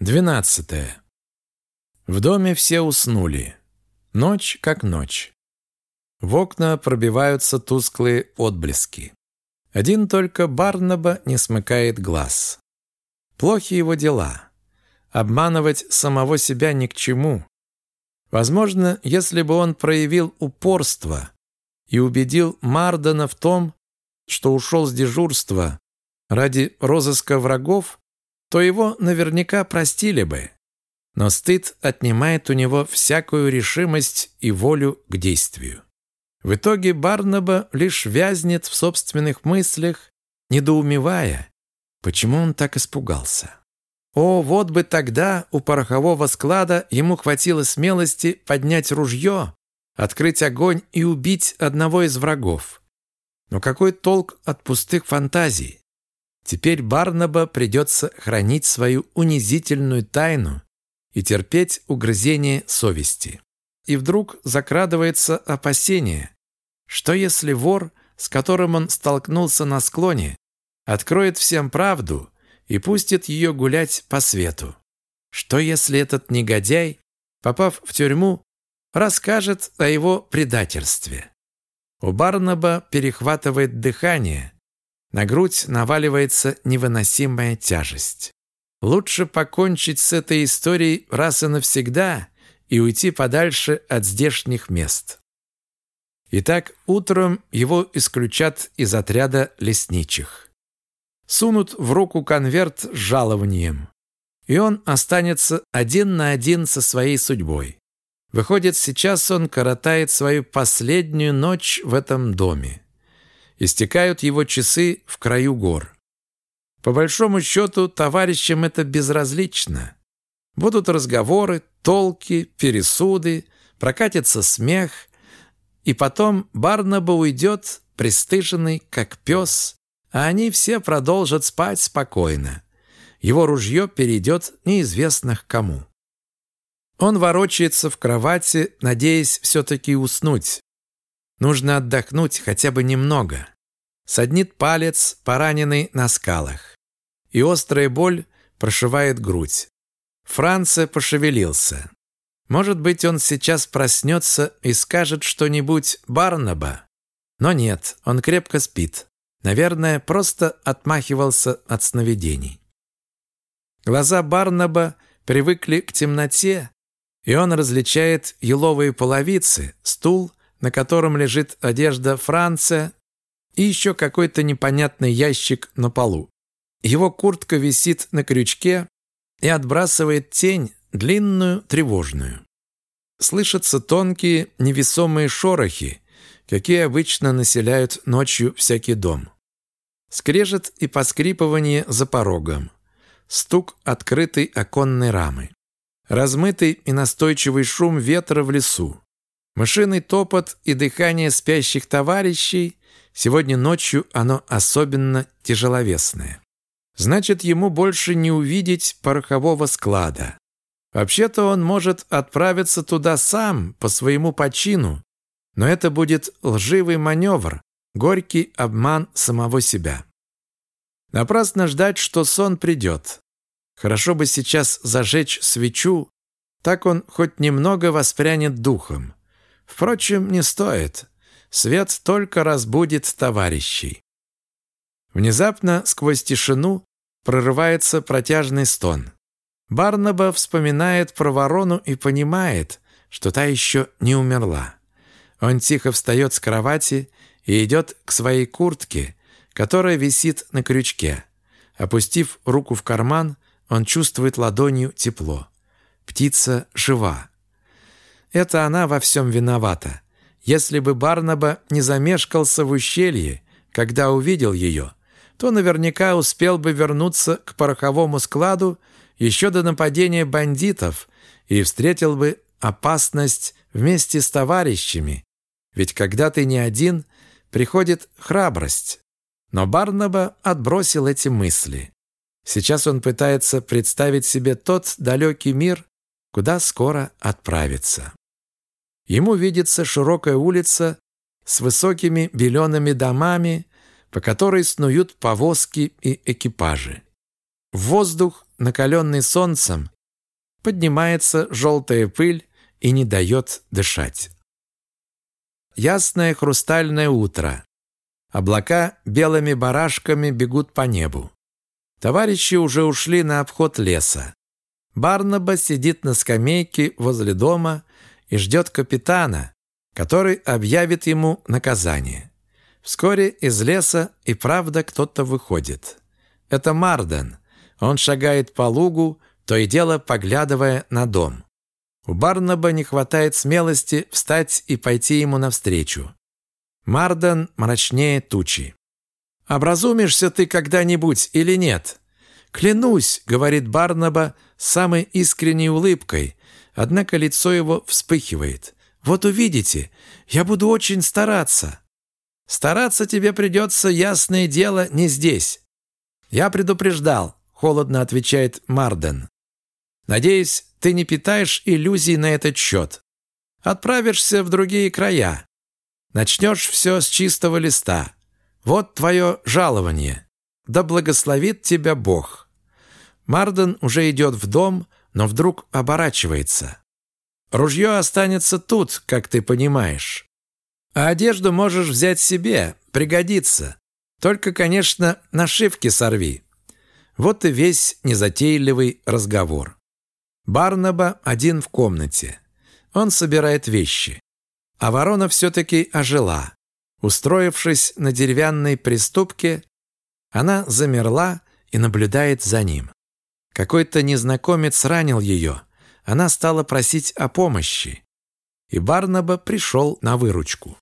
Двенадцатое. В доме все уснули. Ночь как ночь. В окна пробиваются тусклые отблески. Один только Барнаба не смыкает глаз. Плохи его дела. Обманывать самого себя ни к чему. Возможно, если бы он проявил упорство и убедил Мардена в том, что ушел с дежурства ради розыска врагов, то его наверняка простили бы. Но стыд отнимает у него всякую решимость и волю к действию. В итоге Барнаба лишь вязнет в собственных мыслях, недоумевая, почему он так испугался. О, вот бы тогда у порохового склада ему хватило смелости поднять ружье, открыть огонь и убить одного из врагов. Но какой толк от пустых фантазий? Теперь Барнаба придется хранить свою унизительную тайну и терпеть угрызение совести. И вдруг закрадывается опасение, что если вор, с которым он столкнулся на склоне, откроет всем правду и пустит ее гулять по свету? Что если этот негодяй, попав в тюрьму, расскажет о его предательстве? У Барнаба перехватывает дыхание, на грудь наваливается невыносимая тяжесть. Лучше покончить с этой историей раз и навсегда и уйти подальше от здешних мест. Итак, утром его исключат из отряда лесничих. Сунут в руку конверт с жалованием, и он останется один на один со своей судьбой. Выходит, сейчас он коротает свою последнюю ночь в этом доме. Истекают его часы в краю гор. По большому счету, товарищам это безразлично. Будут разговоры, толки, пересуды, прокатится смех, и потом Барнаба уйдет, пристыженный, как пес, а они все продолжат спать спокойно. Его ружье перейдет неизвестно к кому. Он ворочается в кровати, надеясь все-таки уснуть. Нужно отдохнуть хотя бы немного. Саднит палец, пораненный на скалах. И острая боль прошивает грудь. Франце пошевелился. Может быть, он сейчас проснется и скажет что-нибудь Барнаба. Но нет, он крепко спит. Наверное, просто отмахивался от сновидений. Глаза Барнаба привыкли к темноте, и он различает еловые половицы, стул, на котором лежит одежда Франция и еще какой-то непонятный ящик на полу. Его куртка висит на крючке и отбрасывает тень, длинную, тревожную. Слышатся тонкие, невесомые шорохи, какие обычно населяют ночью всякий дом. Скрежет и поскрипывание за порогом. Стук открытой оконной рамы. Размытый и настойчивый шум ветра в лесу. Мышиный топот и дыхание спящих товарищей. Сегодня ночью оно особенно тяжеловесное. Значит, ему больше не увидеть порохового склада. Вообще-то он может отправиться туда сам, по своему почину, но это будет лживый маневр, горький обман самого себя. Напрасно ждать, что сон придет. Хорошо бы сейчас зажечь свечу, так он хоть немного воспрянет духом. Впрочем, не стоит. Свет только разбудит товарищей. Внезапно сквозь тишину прорывается протяжный стон. Барнаба вспоминает про ворону и понимает, что та еще не умерла. Он тихо встает с кровати и идет к своей куртке, которая висит на крючке. Опустив руку в карман, он чувствует ладонью тепло. Птица жива. Это она во всем виновата. Если бы Барнаба не замешкался в ущелье, когда увидел ее, то наверняка успел бы вернуться к пороховому складу еще до нападения бандитов и встретил бы опасность вместе с товарищами. Ведь когда ты не один, приходит храбрость. Но Барнаба отбросил эти мысли. Сейчас он пытается представить себе тот далекий мир, куда скоро отправится. Ему видится широкая улица с высокими белеными домами, по которой снуют повозки и экипажи. В воздух накаленный солнцем, поднимается желтая пыль и не дает дышать. Ясное хрустальное утро. Облака белыми барашками бегут по небу. Товарищи уже ушли на обход леса. Барнаба сидит на скамейке возле дома и ждет капитана, который объявит ему наказание. Вскоре из леса и правда кто-то выходит. Это Марден. Он шагает по лугу, то и дело поглядывая на дом. У Барнаба не хватает смелости встать и пойти ему навстречу. Марден мрачнее тучи. «Образумишься ты когда-нибудь или нет?» «Клянусь», — говорит Барнаба с самой искренней улыбкой, однако лицо его вспыхивает. «Вот увидите, я буду очень стараться». «Стараться тебе придется, ясное дело, не здесь». «Я предупреждал», — холодно отвечает Марден. «Надеюсь, ты не питаешь иллюзий на этот счет. Отправишься в другие края. Начнешь все с чистого листа. Вот твое жалование. Да благословит тебя Бог». Марден уже идет в дом, но вдруг оборачивается. «Ружье останется тут, как ты понимаешь. А одежду можешь взять себе, пригодится. Только, конечно, нашивки сорви». Вот и весь незатейливый разговор. Барнаба один в комнате. Он собирает вещи. А ворона все-таки ожила. Устроившись на деревянной приступке, она замерла и наблюдает за ним. Какой-то незнакомец ранил ее. Она стала просить о помощи. И Барнаба пришел на выручку.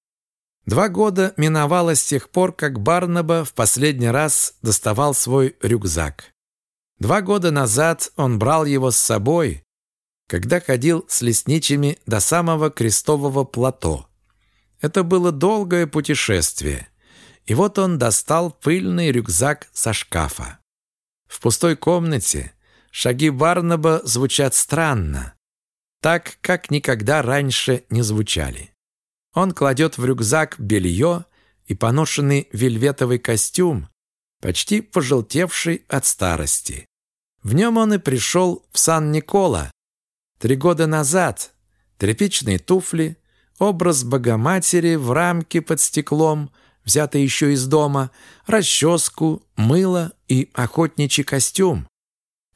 Два года миновало с тех пор, как Барнаба в последний раз доставал свой рюкзак. Два года назад он брал его с собой, когда ходил с лесничими до самого крестового плато. Это было долгое путешествие. И вот он достал пыльный рюкзак со шкафа. В пустой комнате шаги Барнаба звучат странно, так, как никогда раньше не звучали. Он кладет в рюкзак белье и поношенный вельветовый костюм, почти пожелтевший от старости. В нем он и пришел в Сан-Никола. Три года назад тряпичные туфли, образ Богоматери в рамке под стеклом, взятый еще из дома, расческу, мыло и охотничий костюм,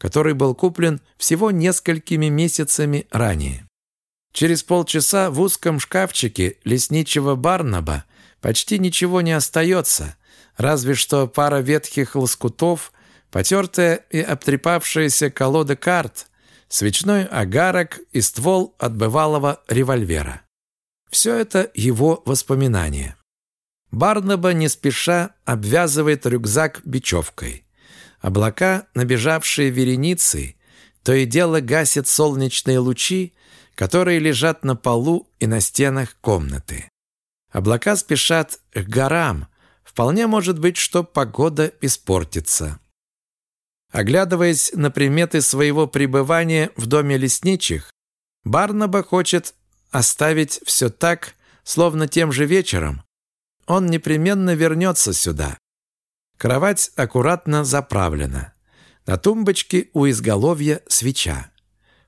который был куплен всего несколькими месяцами ранее. Через полчаса в узком шкафчике лесничего Барнаба почти ничего не остается, разве что пара ветхих лоскутов, потертая и обтрепавшаяся колода карт, свечной агарок и ствол от бывалого револьвера. Все это его воспоминания. Барнаба не спеша обвязывает рюкзак бечевкой. Облака, набежавшие вереницей, то и дело гасят солнечные лучи, которые лежат на полу и на стенах комнаты. Облака спешат к горам. Вполне может быть, что погода испортится. Оглядываясь на приметы своего пребывания в доме лесничих, Барнаба хочет оставить все так, словно тем же вечером. Он непременно вернется сюда. Кровать аккуратно заправлена. На тумбочке у изголовья свеча.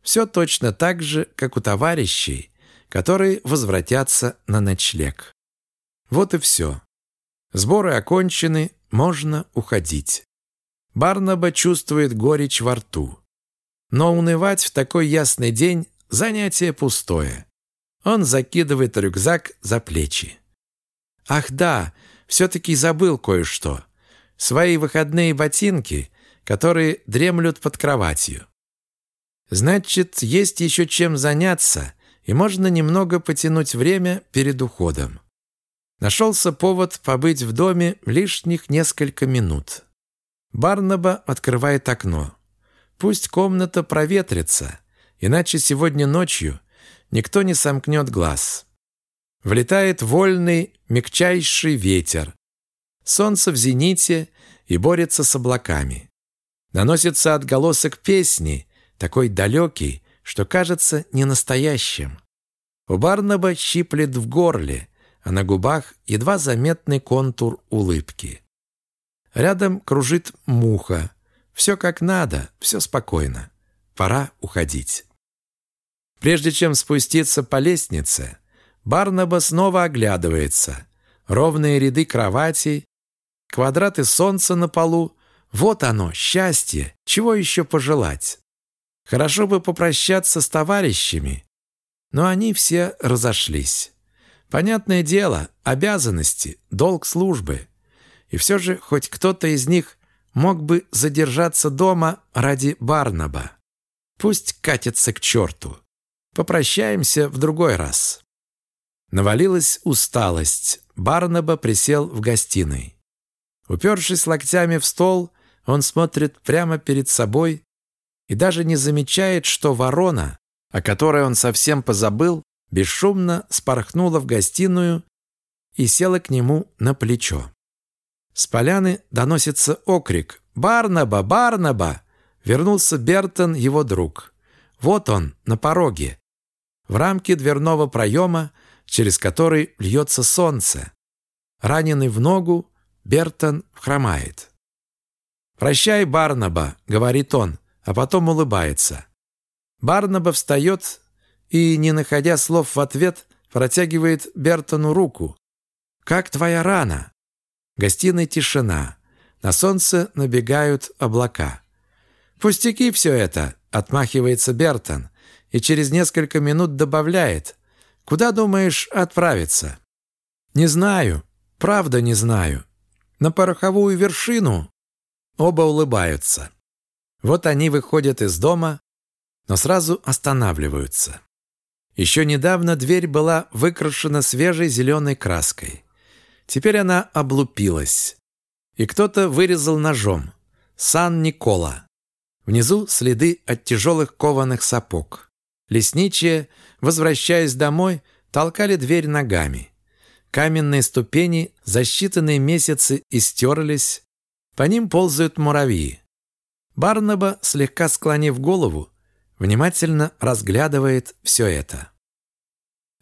Все точно так же, как у товарищей, которые возвратятся на ночлег. Вот и все. Сборы окончены, можно уходить. Барнаба чувствует горечь во рту. Но унывать в такой ясный день – занятие пустое. Он закидывает рюкзак за плечи. Ах да, все-таки забыл кое-что. Свои выходные ботинки, которые дремлют под кроватью. Значит, есть еще чем заняться, и можно немного потянуть время перед уходом. Нашелся повод побыть в доме лишних несколько минут. Барнаба открывает окно. Пусть комната проветрится, иначе сегодня ночью никто не сомкнет глаз. Влетает вольный, мягчайший ветер. Солнце в зените и борется с облаками. Наносится отголосок песни, такой далекий, что кажется ненастоящим. У Барнаба щиплет в горле, а на губах едва заметный контур улыбки. Рядом кружит муха. Все как надо, все спокойно. Пора уходить. Прежде чем спуститься по лестнице, Барнаба снова оглядывается. Ровные ряды кроватей, квадраты солнца на полу. Вот оно, счастье. Чего еще пожелать? Хорошо бы попрощаться с товарищами, но они все разошлись. Понятное дело, обязанности, долг службы. И все же хоть кто-то из них мог бы задержаться дома ради Барнаба. Пусть катится к черту. Попрощаемся в другой раз. Навалилась усталость. Барнаба присел в гостиной. Упершись локтями в стол, он смотрит прямо перед собой и даже не замечает, что ворона, о которой он совсем позабыл, бесшумно спорхнула в гостиную и села к нему на плечо. С поляны доносится окрик «Барнаба! Барнаба!» Вернулся Бертон, его друг. Вот он, на пороге. В рамке дверного проема, через который льется солнце. Раненый в ногу, Бертон хромает. «Прощай, Барнаба», — говорит он, а потом улыбается. Барнаба встает и, не находя слов в ответ, протягивает Бертону руку. «Как твоя рана?» гостиной тишина. На солнце набегают облака. «Пустяки все это», — отмахивается Бертон и через несколько минут добавляет. «Куда думаешь отправиться?» «Не знаю. Правда не знаю. На пороховую вершину?» Оба улыбаются. Вот они выходят из дома, но сразу останавливаются. Еще недавно дверь была выкрашена свежей зеленой краской. Теперь она облупилась. И кто-то вырезал ножом. Сан-Никола. Внизу следы от тяжелых кованых сапог. Лесничие, возвращаясь домой, толкали дверь ногами. Каменные ступени за считанные месяцы истерлись, по ним ползают муравьи. Барнаба, слегка склонив голову, внимательно разглядывает все это.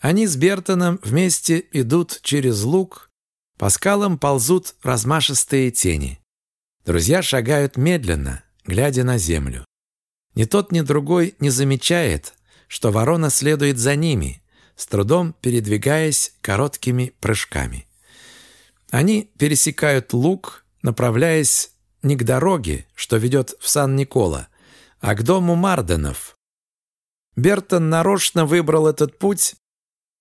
Они с Бертоном вместе идут через луг, по скалам ползут размашистые тени. Друзья шагают медленно, глядя на землю. Ни тот, ни другой не замечает, что ворона следует за ними, с трудом передвигаясь короткими прыжками. Они пересекают луг, направляясь не к дороге, что ведет в Сан-Никола, а к дому Марденов. Бертон нарочно выбрал этот путь,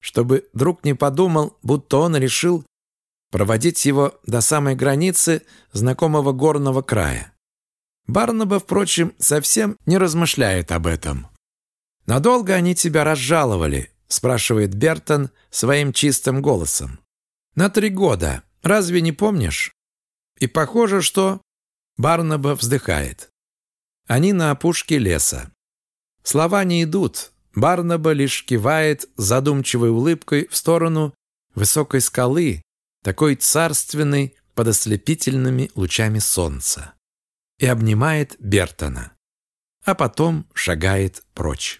чтобы друг не подумал, будто он решил проводить его до самой границы знакомого горного края. Барнаба, впрочем, совсем не размышляет об этом. «Надолго они тебя разжаловали?» – спрашивает Бертон своим чистым голосом. «На три года. Разве не помнишь?» И похоже, что Барнаба вздыхает. Они на опушке леса. Слова не идут. Барнаба лишь кивает задумчивой улыбкой в сторону высокой скалы, такой царственной под ослепительными лучами солнца, и обнимает Бертона, а потом шагает прочь.